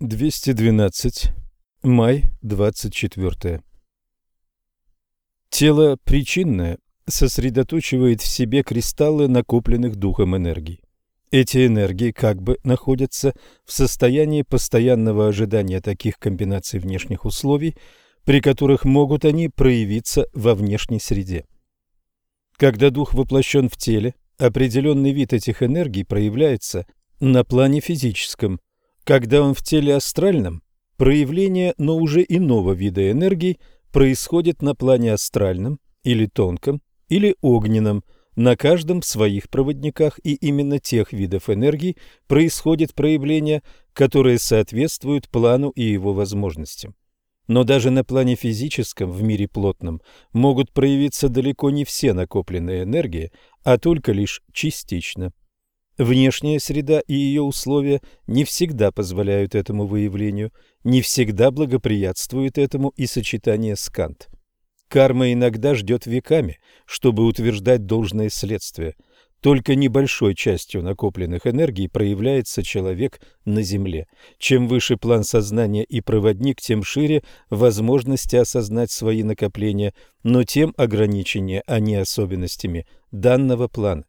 212. Май 24. Тело причинное сосредоточивает в себе кристаллы накопленных духом энергий. Эти энергии как бы находятся в состоянии постоянного ожидания таких комбинаций внешних условий, при которых могут они проявиться во внешней среде. Когда дух воплощен в теле, определенный вид этих энергий проявляется на плане физическом. Когда он в теле астральном, проявление, но уже иного вида энергий происходит на плане астральном или тонком, или огненном – на каждом своих проводниках и именно тех видов энергии происходит проявление, которые соответствуют плану и его возможностям. Но даже на плане физическом в мире плотном могут проявиться далеко не все накопленные энергии, а только лишь частично. Внешняя среда и ее условия не всегда позволяют этому выявлению, не всегда благоприятствует этому и сочетание скант. Карма иногда ждет веками, чтобы утверждать должное следствие. Только небольшой частью накопленных энергий проявляется человек на Земле. Чем выше план сознания и проводник, тем шире возможности осознать свои накопления, но тем ограниченнее они особенностями данного плана.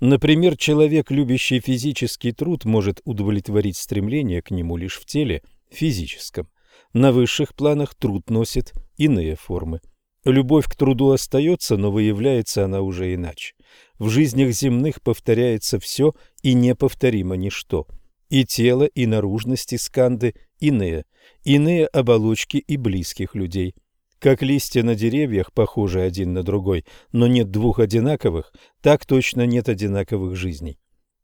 Например, человек, любящий физический труд, может удовлетворить стремление к нему лишь в теле физическом. На высших планах труд носит иные формы. Любовь к труду остается, но выявляется она уже иначе. В жизнях земных повторяется все и неповторимо ничто. И тело, и наружности сканды иные, иные оболочки и близких людей. Как листья на деревьях похожи один на другой, но нет двух одинаковых, так точно нет одинаковых жизней.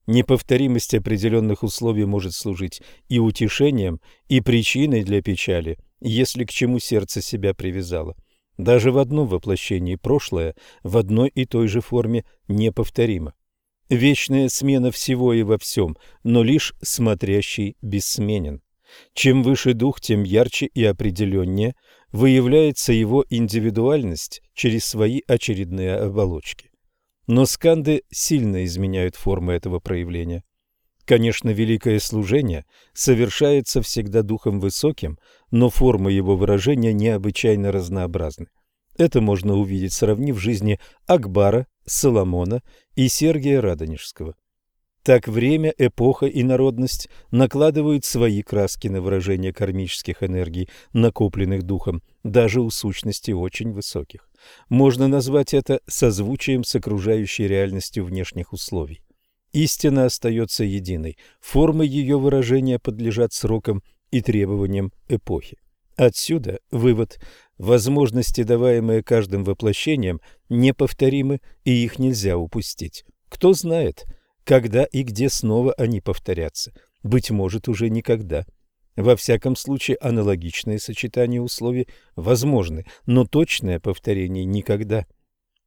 Неповторимость определенных условий может служить и утешением, и причиной для печали, если к чему сердце себя привязало. Даже в одном воплощении прошлое в одной и той же форме неповторимо. Вечная смена всего и во всем, но лишь смотрящий бессменен. Чем выше дух, тем ярче и определеннее выявляется его индивидуальность через свои очередные оболочки. Но сканды сильно изменяют формы этого проявления. Конечно, великое служение совершается всегда духом высоким, но формы его выражения необычайно разнообразны. Это можно увидеть, сравнив жизни Акбара, Соломона и Сергия Радонежского. Так время, эпоха и народность накладывают свои краски на выражение кармических энергий, накопленных духом, даже у сущностей очень высоких. Можно назвать это созвучием с окружающей реальностью внешних условий. Истина остается единой, формы ее выражения подлежат срокам и требованиям эпохи. Отсюда вывод – возможности, даваемые каждым воплощением, неповторимы, и их нельзя упустить. Кто знает, когда и где снова они повторятся, быть может, уже никогда. Во всяком случае, аналогичные сочетания условий возможны, но точное повторение никогда.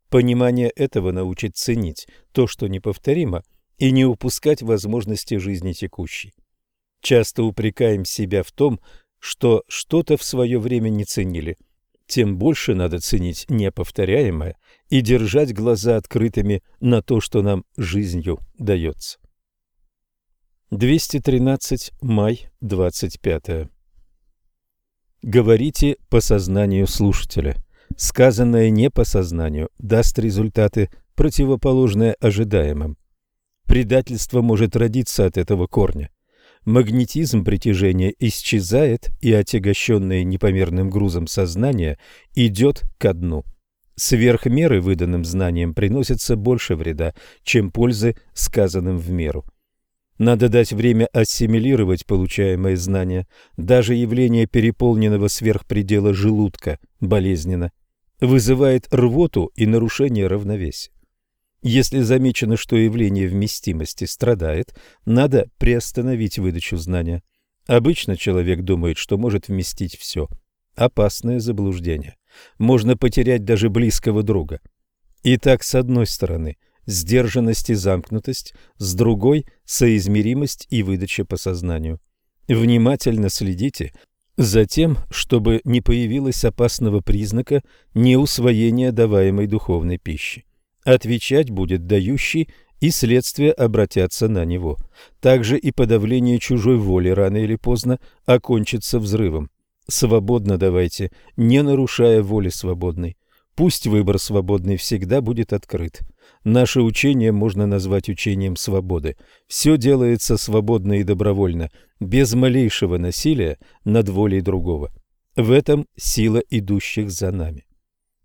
Понимание этого научит ценить то, что неповторимо – и не упускать возможности жизни текущей. Часто упрекаем себя в том, что что-то в свое время не ценили. Тем больше надо ценить неповторяемое и держать глаза открытыми на то, что нам жизнью дается. 213 май 25. Говорите по сознанию слушателя. Сказанное не по сознанию даст результаты, противоположные ожидаемым. Предательство может родиться от этого корня. Магнетизм притяжения исчезает, и отягощенное непомерным грузом сознание идет ко дну. Сверх меры выданным знаниям приносится больше вреда, чем пользы сказанным в меру. Надо дать время ассимилировать получаемые знания. Даже явление переполненного сверхпредела желудка болезненно. Вызывает рвоту и нарушение равновесия. Если замечено, что явление вместимости страдает, надо приостановить выдачу знания. Обычно человек думает, что может вместить все. Опасное заблуждение. Можно потерять даже близкого друга. Итак, с одной стороны, сдержанность и замкнутость, с другой – соизмеримость и выдача по сознанию. Внимательно следите за тем, чтобы не появилось опасного признака неусвоения даваемой духовной пищи. Отвечать будет дающий и следствия обратятся на него. Также и подавление чужой воли рано или поздно окончится взрывом. Свободно давайте, не нарушая воли свободной. Пусть выбор свободный всегда будет открыт. Наше учение можно назвать учением свободы. Все делается свободно и добровольно, без малейшего насилия над волей другого. В этом сила идущих за нами.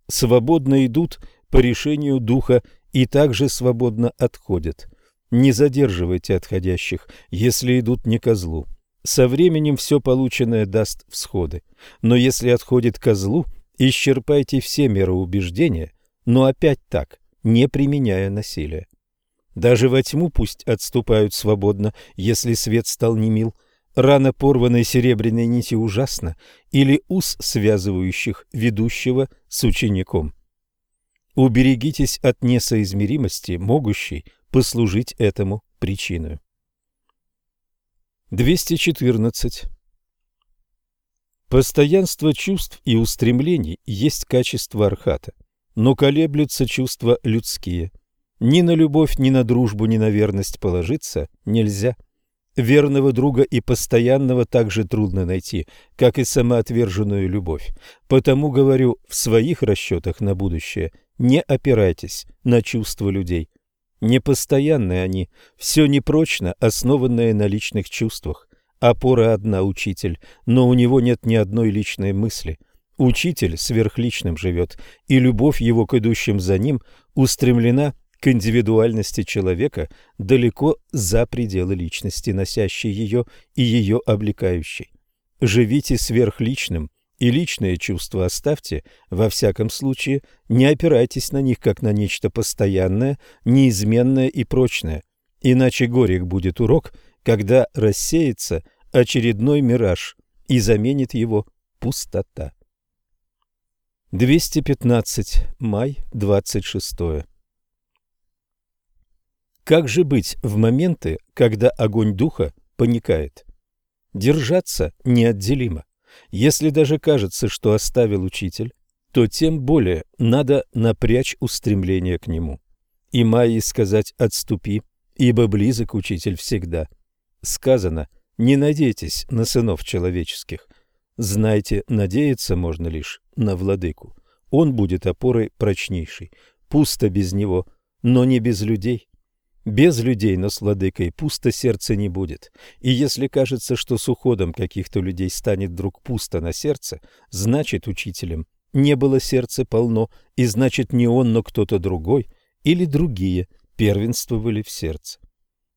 Свободно идут по решению духа и также свободно отходят. Не задерживайте отходящих, если идут не козлу. Со временем все полученное даст всходы. Но если отходит козлу, исчерпайте все меры убеждения, но опять так, не применяя насилия. Даже во тьму пусть отступают свободно, если свет стал немил. Рана порванной серебряной нити ужасна, или уз связывающих ведущего с учеником. Уберегитесь от несоизмеримости, могущей послужить этому причиной. 214. Постоянство чувств и устремлений есть качество архата, но колеблются чувства людские. Ни на любовь, ни на дружбу, ни на верность положиться нельзя. Верного друга и постоянного так же трудно найти, как и самоотверженную любовь. Потому говорю, в своих расчетах на будущее не опирайтесь на чувства людей – Непостоянны они, все непрочно, основанное на личных чувствах. Опора одна – учитель, но у него нет ни одной личной мысли. Учитель сверхличным живет, и любовь его к идущим за ним устремлена к индивидуальности человека далеко за пределы личности, носящей ее и ее облекающей. Живите сверхличным, и личные чувства оставьте, во всяком случае, не опирайтесь на них как на нечто постоянное, неизменное и прочное, иначе горек будет урок, когда рассеется очередной мираж и заменит его пустота. 215. Май 26. Как же быть в моменты, когда огонь духа паникает? Держаться неотделимо. Если даже кажется, что оставил учитель, то тем более надо напрячь устремление к нему. И Майи сказать «отступи», ибо близок учитель всегда. Сказано «не надейтесь на сынов человеческих». Знайте, надеяться можно лишь на владыку. Он будет опорой прочнейшей. Пусто без него, но не без людей. Без людей, но с владыкой пусто сердце не будет. И если кажется, что с уходом каких-то людей станет вдруг пусто на сердце, значит учителем не было сердце полно, и значит не он, но кто-то другой или другие первенствовали в сердце.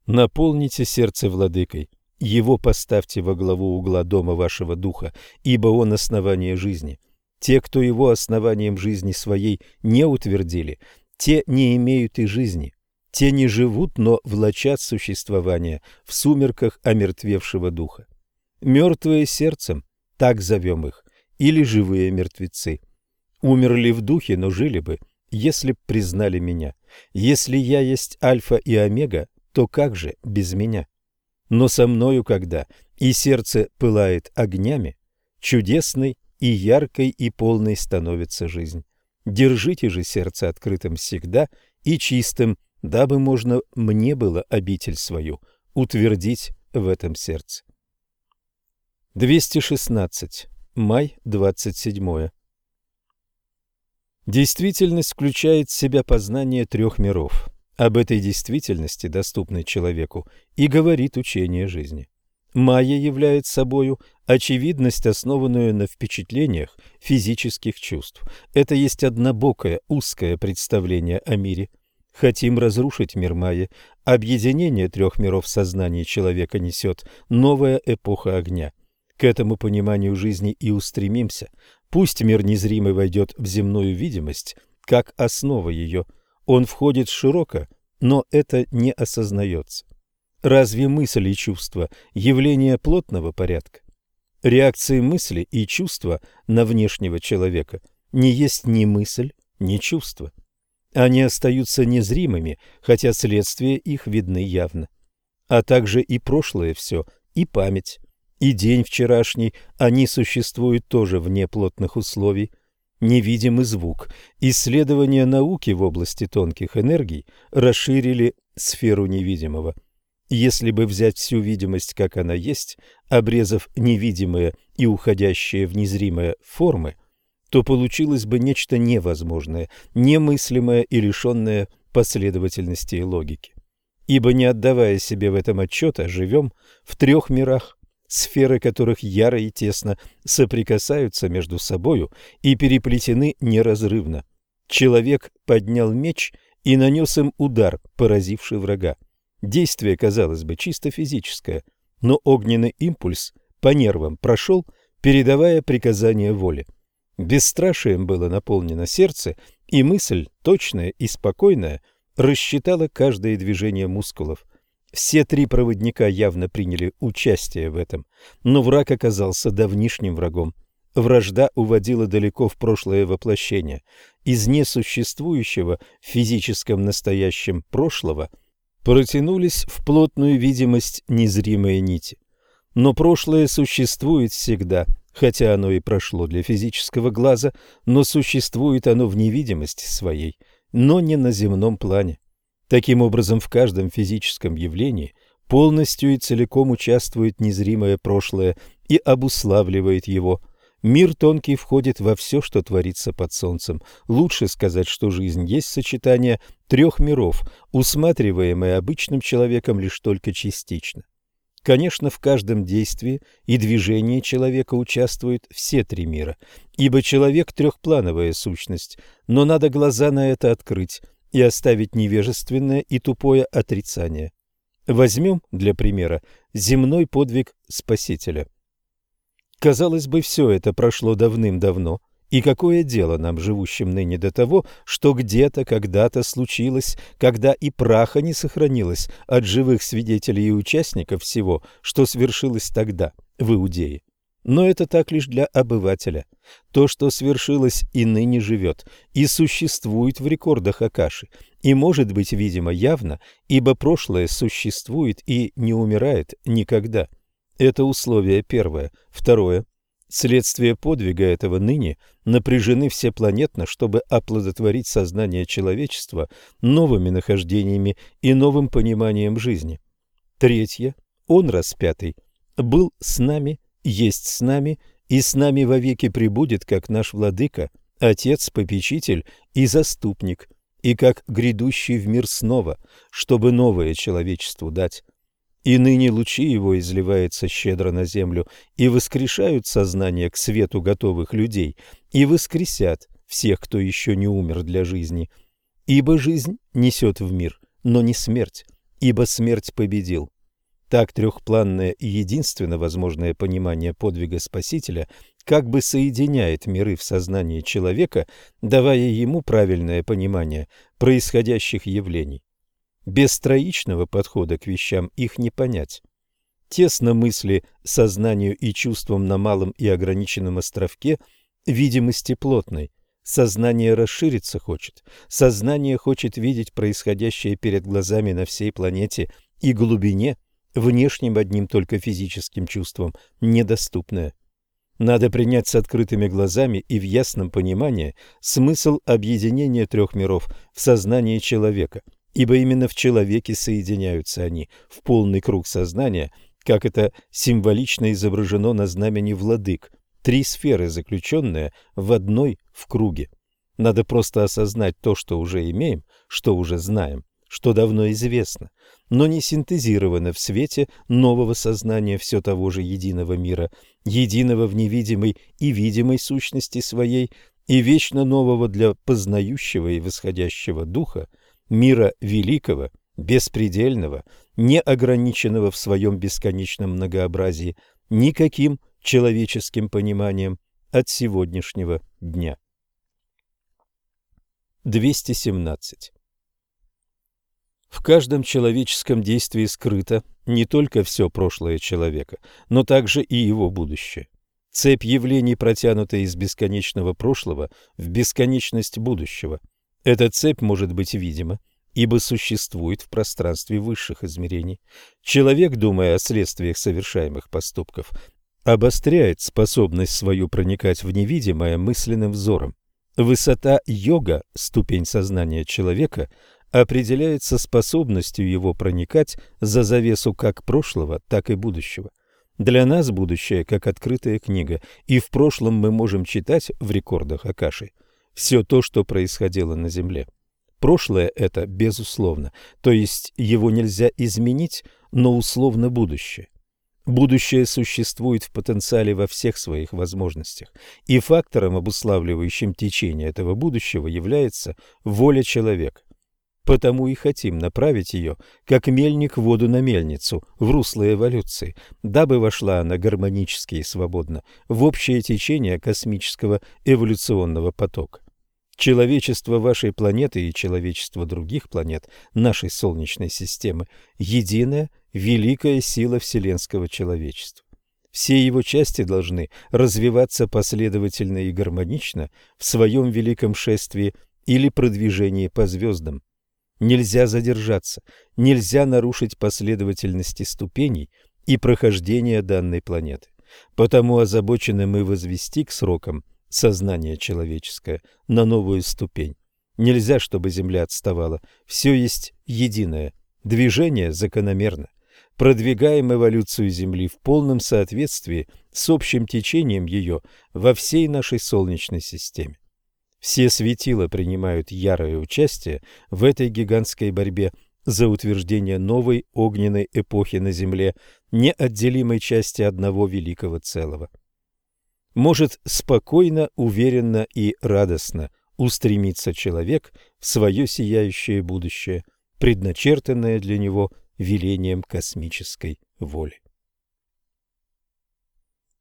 Наполните сердце владыкой, его поставьте во главу угла дома вашего духа, ибо он основание жизни. Те, кто его основанием жизни своей не утвердили, те не имеют и жизни. Те не живут, но влачат существование в сумерках омертвевшего духа. Мертвые сердцем, так зовем их, или живые мертвецы. Умерли в духе, но жили бы, если б признали меня. Если я есть альфа и омега, то как же без меня? Но со мною когда и сердце пылает огнями, чудесной и яркой и полной становится жизнь. Держите же сердце открытым всегда и чистым, дабы можно мне было обитель свою утвердить в этом сердце. 216. Май 27. Действительность включает в себя познание трех миров. Об этой действительности, доступной человеку, и говорит учение жизни. Майя является собою очевидность, основанную на впечатлениях физических чувств. Это есть однобокое, узкое представление о мире – Хотим разрушить мир Майи. Объединение трех миров сознания человека несет новая эпоха огня. К этому пониманию жизни и устремимся. Пусть мир незримый войдет в земную видимость, как основа ее. Он входит широко, но это не осознается. Разве мысль и чувство – явление плотного порядка? Реакции мысли и чувства на внешнего человека не есть ни мысль, ни чувство. Они остаются незримыми, хотя следствия их видны явно. А также и прошлое все, и память, и день вчерашний, они существуют тоже вне плотных условий. Невидимый звук. Исследования науки в области тонких энергий расширили сферу невидимого. Если бы взять всю видимость, как она есть, обрезав невидимые и уходящие в незримые формы, то получилось бы нечто невозможное, немыслимое и лишенное последовательности и логики. Ибо не отдавая себе в этом отчета, живем в трех мирах, сферы которых яро и тесно соприкасаются между собою и переплетены неразрывно. Человек поднял меч и нанес им удар, поразивший врага. Действие, казалось бы, чисто физическое, но огненный импульс по нервам прошел, передавая приказание воли. Бесстрашием было наполнено сердце, и мысль, точная и спокойная, рассчитала каждое движение мускулов. Все три проводника явно приняли участие в этом, но враг оказался давнишним врагом. Вражда уводила далеко в прошлое воплощение. Из несуществующего в физическом настоящем прошлого протянулись в плотную видимость незримые нити. Но прошлое существует всегда, хотя оно и прошло для физического глаза, но существует оно в невидимости своей, но не на земном плане. Таким образом, в каждом физическом явлении полностью и целиком участвует незримое прошлое и обуславливает его – Мир тонкий входит во все, что творится под солнцем. Лучше сказать, что жизнь есть сочетание трех миров, усматриваемое обычным человеком лишь только частично. Конечно, в каждом действии и движении человека участвуют все три мира, ибо человек – трехплановая сущность, но надо глаза на это открыть и оставить невежественное и тупое отрицание. Возьмем для примера земной подвиг Спасителя. Казалось бы, все это прошло давным-давно, и какое дело нам, живущим ныне, до того, что где-то, когда-то случилось, когда и праха не сохранилось от живых свидетелей и участников всего, что свершилось тогда в Иудее? Но это так лишь для обывателя. То, что свершилось и ныне живет, и существует в рекордах Акаши, и может быть видимо явно, ибо прошлое существует и не умирает никогда. Это условие первое. Второе. Следствие подвига этого ныне напряжены всепланетно, чтобы оплодотворить сознание человечества новыми нахождениями и новым пониманием жизни. Третье. Он распятый. Был с нами, есть с нами и с нами вовеки пребудет, как наш владыка, отец, попечитель и заступник, и как грядущий в мир снова, чтобы новое человечеству дать. И ныне лучи его изливаются щедро на землю, и воскрешают сознание к свету готовых людей, и воскресят всех, кто еще не умер для жизни. Ибо жизнь несет в мир, но не смерть, ибо смерть победил. Так трехпланное и единственно возможное понимание подвига Спасителя как бы соединяет миры в сознании человека, давая ему правильное понимание происходящих явлений. Без троичного подхода к вещам их не понять. Тесно мысли сознанию и чувствам на малом и ограниченном островке видимости плотной. Сознание расшириться хочет. Сознание хочет видеть происходящее перед глазами на всей планете и глубине, внешним одним только физическим чувством, недоступное. Надо принять с открытыми глазами и в ясном понимании смысл объединения трех миров в сознании человека – ибо именно в человеке соединяются они в полный круг сознания, как это символично изображено на знамени владык, три сферы, заключенные в одной в круге. Надо просто осознать то, что уже имеем, что уже знаем, что давно известно, но не синтезировано в свете нового сознания все того же единого мира, единого в невидимой и видимой сущности своей, и вечно нового для познающего и восходящего духа – мира великого, беспредельного, неограниченного в своем бесконечном многообразии никаким человеческим пониманием от сегодняшнего дня. 217. В каждом человеческом действии скрыто не только все прошлое человека, но также и его будущее. Цепь явлений, протянутая из бесконечного прошлого в бесконечность будущего – эта цепь может быть видима, ибо существует в пространстве высших измерений. Человек, думая о следствиях совершаемых поступков, обостряет способность свою проникать в невидимое мысленным взором. Высота йога, ступень сознания человека, определяется способностью его проникать за завесу как прошлого, так и будущего. Для нас будущее как открытая книга, и в прошлом мы можем читать в рекордах Акаши все то, что происходило на Земле. Прошлое это безусловно, то есть его нельзя изменить, но условно будущее. Будущее существует в потенциале во всех своих возможностях, и фактором, обуславливающим течение этого будущего, является воля человека. Потому и хотим направить ее, как мельник воду на мельницу, в русло эволюции, дабы вошла она гармонически и свободно в общее течение космического эволюционного потока. Человечество вашей планеты и человечество других планет нашей Солнечной системы – единая, великая сила вселенского человечества. Все его части должны развиваться последовательно и гармонично в своем великом шествии или продвижении по звездам. Нельзя задержаться, нельзя нарушить последовательности ступеней и прохождения данной планеты. Потому озабочены мы возвести к срокам сознание человеческое на новую ступень. Нельзя, чтобы Земля отставала. Все есть единое. Движение закономерно. Продвигаем эволюцию Земли в полном соответствии с общим течением ее во всей нашей Солнечной системе. Все светила принимают ярое участие в этой гигантской борьбе за утверждение новой огненной эпохи на Земле, неотделимой части одного великого целого может спокойно, уверенно и радостно устремиться человек в свое сияющее будущее, предначертанное для него велением космической воли.